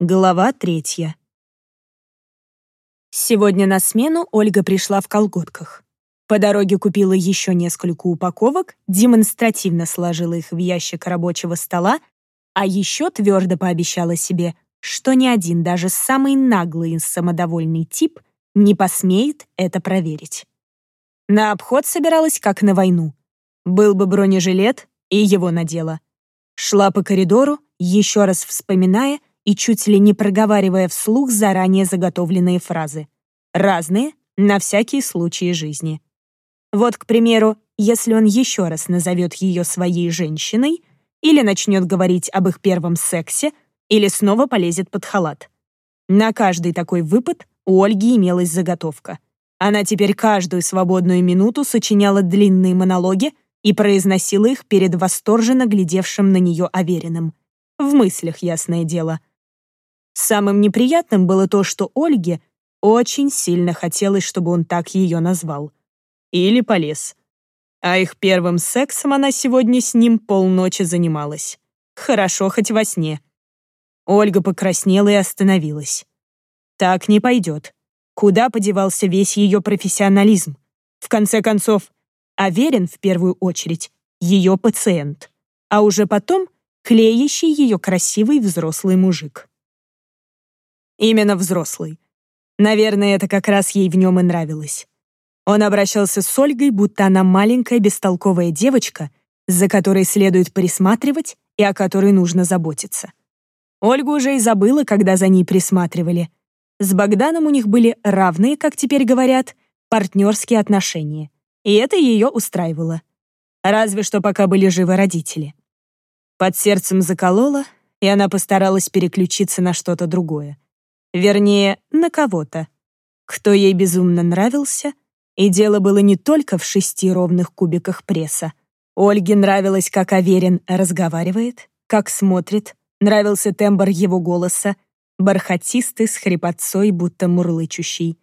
Глава третья. Сегодня на смену Ольга пришла в колготках. По дороге купила еще несколько упаковок, демонстративно сложила их в ящик рабочего стола, а еще твердо пообещала себе, что ни один, даже самый наглый и самодовольный тип не посмеет это проверить. На обход собиралась как на войну. Был бы бронежилет, и его надела. Шла по коридору, еще раз вспоминая, и чуть ли не проговаривая вслух заранее заготовленные фразы. Разные, на всякие случаи жизни. Вот, к примеру, если он еще раз назовет ее своей женщиной, или начнет говорить об их первом сексе, или снова полезет под халат. На каждый такой выпад у Ольги имелась заготовка. Она теперь каждую свободную минуту сочиняла длинные монологи и произносила их перед восторженно глядевшим на нее Авериным. В мыслях, ясное дело. Самым неприятным было то, что Ольге очень сильно хотелось, чтобы он так ее назвал. Или полез. А их первым сексом она сегодня с ним полночи занималась. Хорошо хоть во сне. Ольга покраснела и остановилась. Так не пойдет. Куда подевался весь ее профессионализм? В конце концов, Аверин в первую очередь ее пациент, а уже потом клеящий ее красивый взрослый мужик. Именно взрослый. Наверное, это как раз ей в нем и нравилось. Он обращался с Ольгой, будто она маленькая бестолковая девочка, за которой следует присматривать и о которой нужно заботиться. Ольга уже и забыла, когда за ней присматривали. С Богданом у них были равные, как теперь говорят, партнерские отношения. И это ее устраивало. Разве что пока были живы родители. Под сердцем заколола, и она постаралась переключиться на что-то другое. Вернее, на кого-то. Кто ей безумно нравился, и дело было не только в шести ровных кубиках пресса. Ольге нравилось, как Аверин разговаривает, как смотрит, нравился тембр его голоса, бархатистый, с хрипотцой, будто мурлычущий.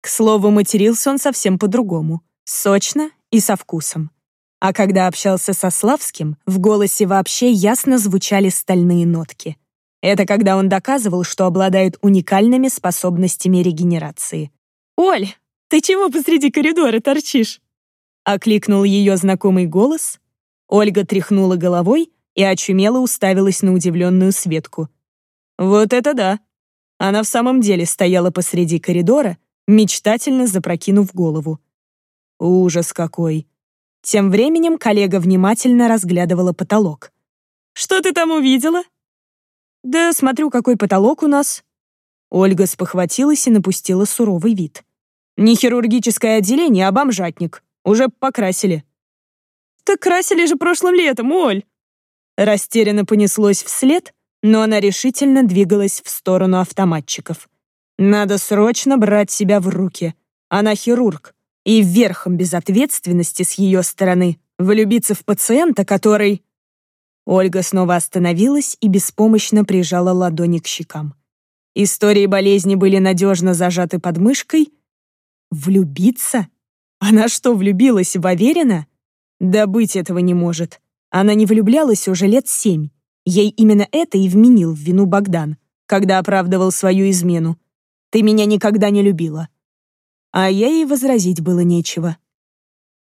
К слову, матерился он совсем по-другому, сочно и со вкусом. А когда общался со Славским, в голосе вообще ясно звучали стальные нотки — это когда он доказывал, что обладает уникальными способностями регенерации. «Оль, ты чего посреди коридора торчишь?» Окликнул ее знакомый голос. Ольга тряхнула головой и очумело уставилась на удивленную Светку. «Вот это да!» Она в самом деле стояла посреди коридора, мечтательно запрокинув голову. Ужас какой! Тем временем коллега внимательно разглядывала потолок. «Что ты там увидела?» «Да смотрю, какой потолок у нас». Ольга спохватилась и напустила суровый вид. «Не хирургическое отделение, а бомжатник. Уже покрасили». «Так красили же прошлым летом, Оль!» Растерянно понеслось вслед, но она решительно двигалась в сторону автоматчиков. «Надо срочно брать себя в руки. Она хирург, и верхом безответственности с ее стороны влюбиться в пациента, который...» Ольга снова остановилась и беспомощно прижала ладони к щекам. Истории болезни были надежно зажаты под мышкой. Влюбиться? Она что, влюбилась в Аверина? Да быть этого не может. Она не влюблялась уже лет семь. Ей именно это и вменил в вину Богдан, когда оправдывал свою измену. «Ты меня никогда не любила». А ей возразить было нечего.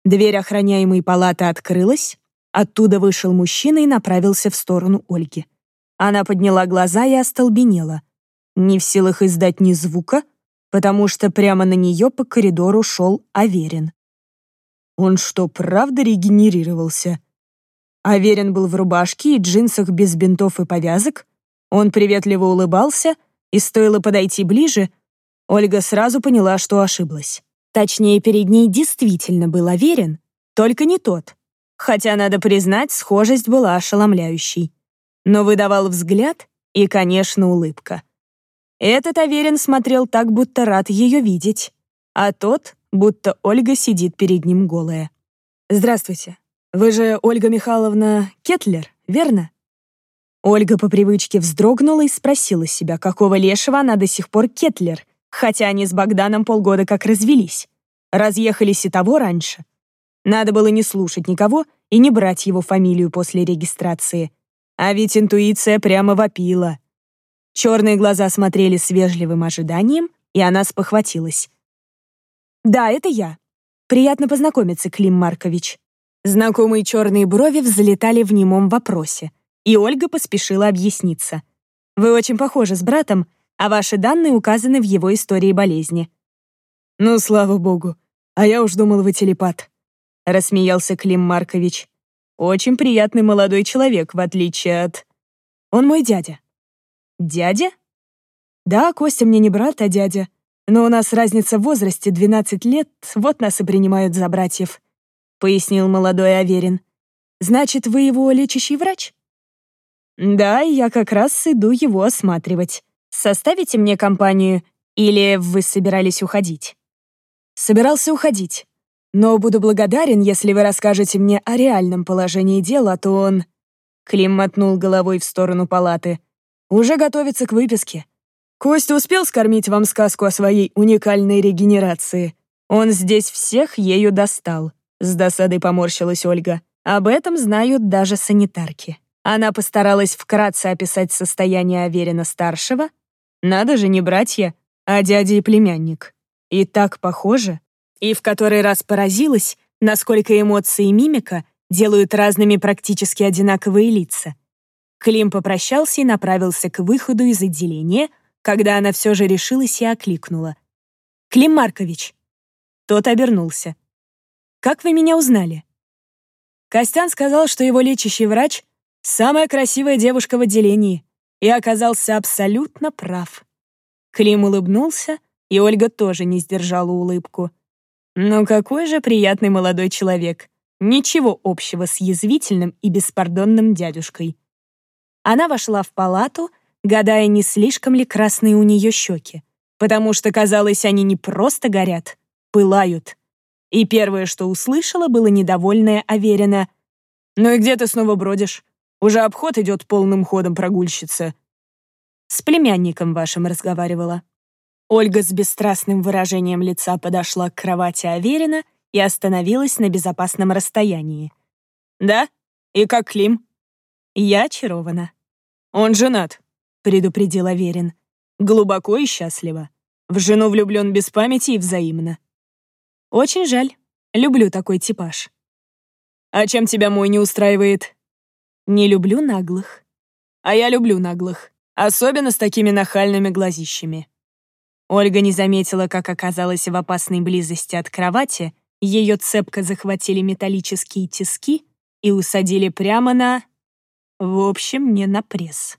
Дверь охраняемой палаты открылась, Оттуда вышел мужчина и направился в сторону Ольги. Она подняла глаза и остолбенела. Не в силах издать ни звука, потому что прямо на нее по коридору шел Аверин. Он что, правда регенерировался? Аверин был в рубашке и джинсах без бинтов и повязок. Он приветливо улыбался, и стоило подойти ближе, Ольга сразу поняла, что ошиблась. Точнее, перед ней действительно был Аверин, только не тот, хотя, надо признать, схожесть была ошеломляющей. Но выдавал взгляд и, конечно, улыбка. Этот Аверин смотрел так, будто рад ее видеть, а тот, будто Ольга сидит перед ним голая. «Здравствуйте. Вы же Ольга Михайловна Кетлер, верно?» Ольга по привычке вздрогнула и спросила себя, какого лешего она до сих пор Кетлер, хотя они с Богданом полгода как развелись. Разъехались и того раньше. Надо было не слушать никого и не брать его фамилию после регистрации. А ведь интуиция прямо вопила. Черные глаза смотрели с вежливым ожиданием, и она спохватилась. «Да, это я. Приятно познакомиться, Клим Маркович». Знакомые черные брови взлетали в немом вопросе, и Ольга поспешила объясниться. «Вы очень похожи с братом, а ваши данные указаны в его истории болезни». «Ну, слава богу. А я уж думал, вы телепат», — рассмеялся Клим Маркович. «Очень приятный молодой человек, в отличие от...» «Он мой дядя». «Дядя?» «Да, Костя мне не брат, а дядя. Но у нас разница в возрасте 12 лет, вот нас и принимают за братьев», — пояснил молодой Аверин. «Значит, вы его лечащий врач?» «Да, я как раз иду его осматривать. Составите мне компанию или вы собирались уходить?» «Собирался уходить. Но буду благодарен, если вы расскажете мне о реальном положении дела, то он...» Клим мотнул головой в сторону палаты. «Уже готовится к выписке. Костя успел скормить вам сказку о своей уникальной регенерации. Он здесь всех ею достал». С досадой поморщилась Ольга. Об этом знают даже санитарки. Она постаралась вкратце описать состояние Аверина-старшего. Надо же, не братья, а дядя и племянник. И так похоже. И в который раз поразилась, насколько эмоции и мимика делают разными практически одинаковые лица. Клим попрощался и направился к выходу из отделения, когда она все же решилась и окликнула. «Клим Маркович!» Тот обернулся. «Как вы меня узнали?» Костян сказал, что его лечащий врач — самая красивая девушка в отделении, и оказался абсолютно прав. Клим улыбнулся, и Ольга тоже не сдержала улыбку. Ну какой же приятный молодой человек. Ничего общего с язвительным и беспардонным дядюшкой. Она вошла в палату, гадая, не слишком ли красные у нее щеки, потому что, казалось, они не просто горят, пылают. И первое, что услышала, было недовольное Аверина. «Ну и где ты снова бродишь? Уже обход идет полным ходом прогульщица». «С племянником вашим разговаривала», Ольга с бесстрастным выражением лица подошла к кровати Аверина и остановилась на безопасном расстоянии. «Да? И как Клим?» «Я очарована». «Он женат», — предупредил Аверин. «Глубоко и счастливо. В жену влюблен без памяти и взаимно». «Очень жаль. Люблю такой типаж». «А чем тебя мой не устраивает?» «Не люблю наглых». «А я люблю наглых. Особенно с такими нахальными глазищами». Ольга не заметила, как оказалась в опасной близости от кровати, ее цепко захватили металлические тиски и усадили прямо на... В общем, не на пресс.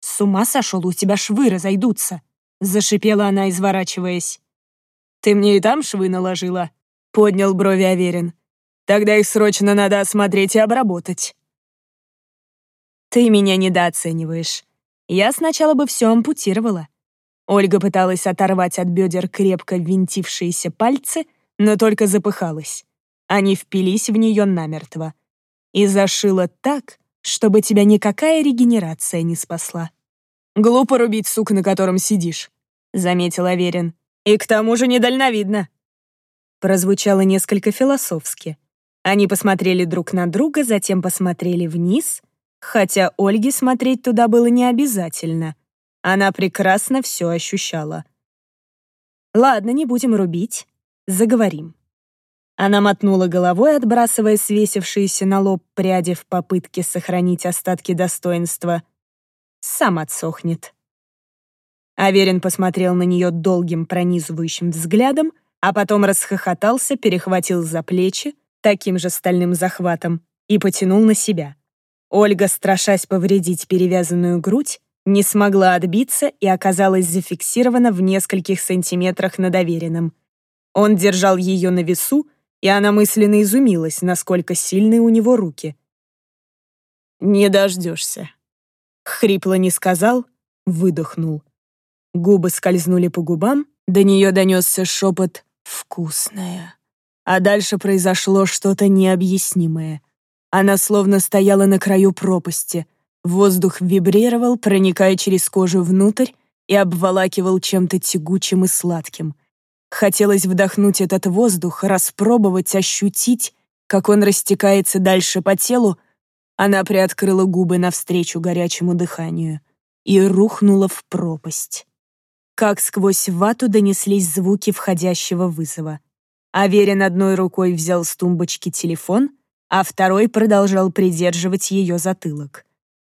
«С ума сошел, у тебя швы разойдутся!» — зашипела она, изворачиваясь. «Ты мне и там швы наложила?» — поднял брови Аверин. «Тогда их срочно надо осмотреть и обработать». «Ты меня недооцениваешь. Я сначала бы все ампутировала. Ольга пыталась оторвать от бедер крепко винтившиеся пальцы, но только запыхалась. Они впились в нее намертво. И зашила так, чтобы тебя никакая регенерация не спасла. «Глупо рубить сук, на котором сидишь», — заметил Аверин. «И к тому же недальновидно». Прозвучало несколько философски. Они посмотрели друг на друга, затем посмотрели вниз, хотя Ольге смотреть туда было не обязательно — она прекрасно все ощущала. «Ладно, не будем рубить. Заговорим». Она мотнула головой, отбрасывая свесившиеся на лоб пряди в попытке сохранить остатки достоинства. Сам отсохнет. Аверин посмотрел на нее долгим пронизывающим взглядом, а потом расхохотался, перехватил за плечи таким же стальным захватом и потянул на себя. Ольга, страшась повредить перевязанную грудь, не смогла отбиться и оказалась зафиксирована в нескольких сантиметрах над доверенным. Он держал ее на весу, и она мысленно изумилась, насколько сильны у него руки. «Не дождешься», — хрипло не сказал, выдохнул. Губы скользнули по губам, до нее донесся шепот «вкусная». А дальше произошло что-то необъяснимое. Она словно стояла на краю пропасти — Воздух вибрировал, проникая через кожу внутрь и обволакивал чем-то тягучим и сладким. Хотелось вдохнуть этот воздух, распробовать, ощутить, как он растекается дальше по телу. Она приоткрыла губы навстречу горячему дыханию. и рухнула в пропасть. Как сквозь вату донеслись звуки входящего вызова. Аверин одной рукой взял с тумбочки телефон, а второй продолжал придерживать ее затылок.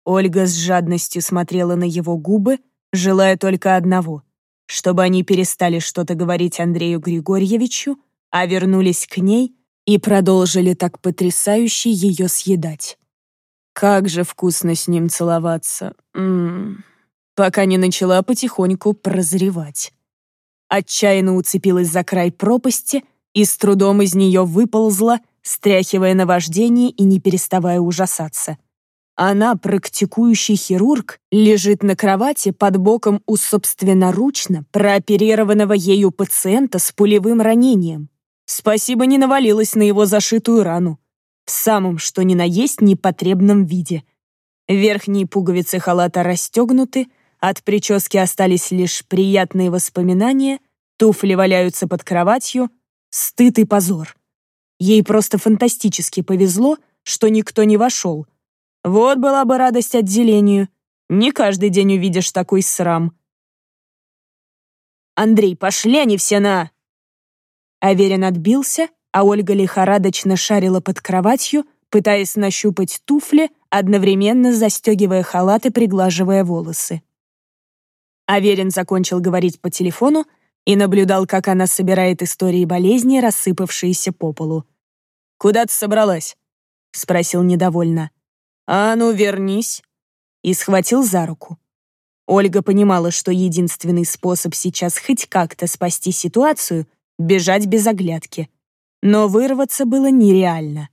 Ольга с жадностью смотрела на его губы, желая только одного — чтобы они перестали что-то говорить Андрею Григорьевичу, а вернулись к ней и продолжили так потрясающе ее съедать. Как же вкусно с ним целоваться. М -м -м. Пока не начала потихоньку прозревать. Отчаянно уцепилась за край пропасти и с трудом из нее выползла, стряхивая наваждение и не переставая ужасаться. Она, практикующий хирург, лежит на кровати под боком у собственноручно прооперированного ею пациента с пулевым ранением. Спасибо не навалилась на его зашитую рану. В самом что ни на есть непотребном виде. Верхние пуговицы халата расстегнуты, от прически остались лишь приятные воспоминания, туфли валяются под кроватью, стыд и позор. Ей просто фантастически повезло, что никто не вошел — вот была бы радость отделению. Не каждый день увидишь такой срам. «Андрей, пошли они все на...» Аверин отбился, а Ольга лихорадочно шарила под кроватью, пытаясь нащупать туфли, одновременно застегивая халат и приглаживая волосы. Аверин закончил говорить по телефону и наблюдал, как она собирает истории болезни, рассыпавшиеся по полу. «Куда ты собралась?» — спросил недовольно. «А ну, вернись!» и схватил за руку. Ольга понимала, что единственный способ сейчас хоть как-то спасти ситуацию — бежать без оглядки. Но вырваться было нереально.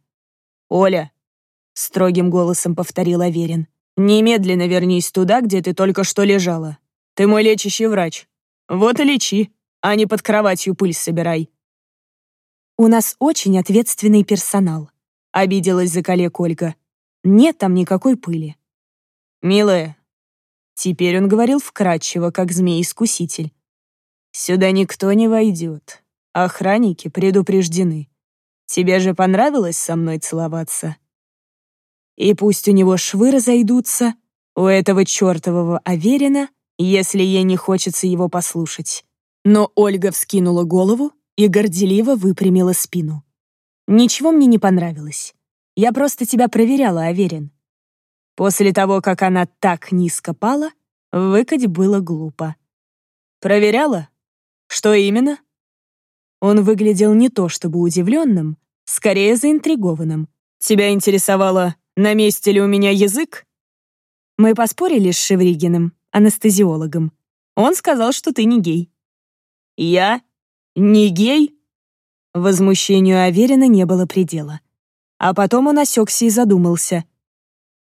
«Оля», — строгим голосом повторил Аверин, «немедленно вернись туда, где ты только что лежала. Ты мой лечащий врач. Вот и лечи, а не под кроватью пыль собирай». «У нас очень ответственный персонал», — обиделась за коллег Ольга. Нет там никакой пыли. «Милая», теперь он говорил вкратчиво, как змей-искуситель, «сюда никто не войдет. Охранники предупреждены. Тебе же понравилось со мной целоваться?» И пусть у него швы разойдутся, у этого чертового Аверина, если ей не хочется его послушать. Но Ольга вскинула голову и горделиво выпрямила спину. Ничего мне не понравилось. Я просто тебя проверяла, Аверин. После того, как она так низко пала, выкать было глупо. Проверяла? Что именно? Он выглядел не то чтобы удивленным, скорее заинтригованным. Тебя интересовало, на месте ли у меня язык? Мы поспорили с Шевригиным, анестезиологом. Он сказал, что ты не гей. Я? Не гей? Возмущению Аверина не было предела. А потом он осекся и задумался.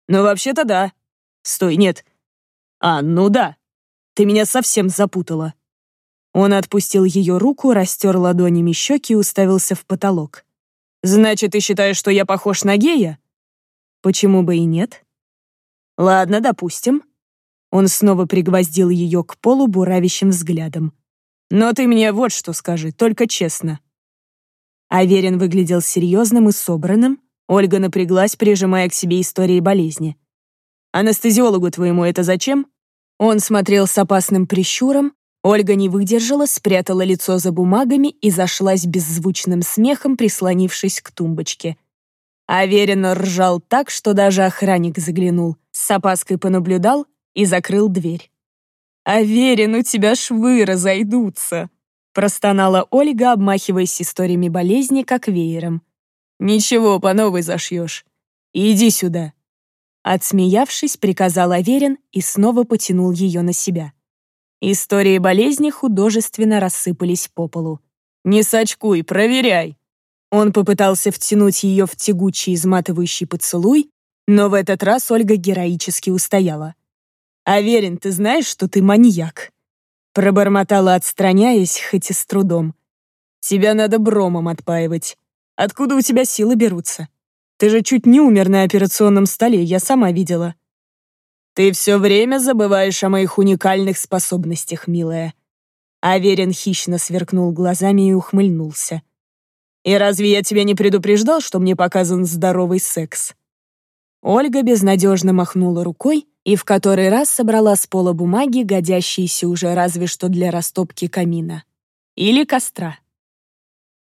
«Ну, вообще-то да. Стой, нет. А, ну да. Ты меня совсем запутала». Он отпустил ее руку, растер ладонями щеки и уставился в потолок. «Значит, ты считаешь, что я похож на гея?» «Почему бы и нет?» «Ладно, допустим». Он снова пригвоздил ее к полу буравящим взглядом. «Но ты мне вот что скажи, только честно. Аверин выглядел серьезным и собранным. Ольга напряглась, прижимая к себе истории болезни. «Анестезиологу твоему это зачем?» Он смотрел с опасным прищуром. Ольга не выдержала, спрятала лицо за бумагами и зашлась беззвучным смехом, прислонившись к тумбочке. Аверин ржал так, что даже охранник заглянул, с опаской понаблюдал и закрыл дверь. «Аверин, у тебя швы разойдутся!» Простонала Ольга, обмахиваясь историями болезни, как веером. «Ничего, по новой зашьешь. Иди сюда». Отсмеявшись, приказал Аверин и снова потянул ее на себя. Истории болезни художественно рассыпались по полу. «Не сочкуй, проверяй!» Он попытался втянуть ее в тягучий, изматывающий поцелуй, но в этот раз Ольга героически устояла. «Аверин, ты знаешь, что ты маньяк?» Пробормотала, отстраняясь, хоть и с трудом. «Тебя надо бромом отпаивать. Откуда у тебя силы берутся? Ты же чуть не умер на операционном столе, я сама видела». «Ты все время забываешь о моих уникальных способностях, милая». Аверин хищно сверкнул глазами и ухмыльнулся. «И разве я тебя не предупреждал, что мне показан здоровый секс?» Ольга безнадежно махнула рукой и в который раз собрала с пола бумаги, годящиеся уже разве что для растопки камина. Или костра.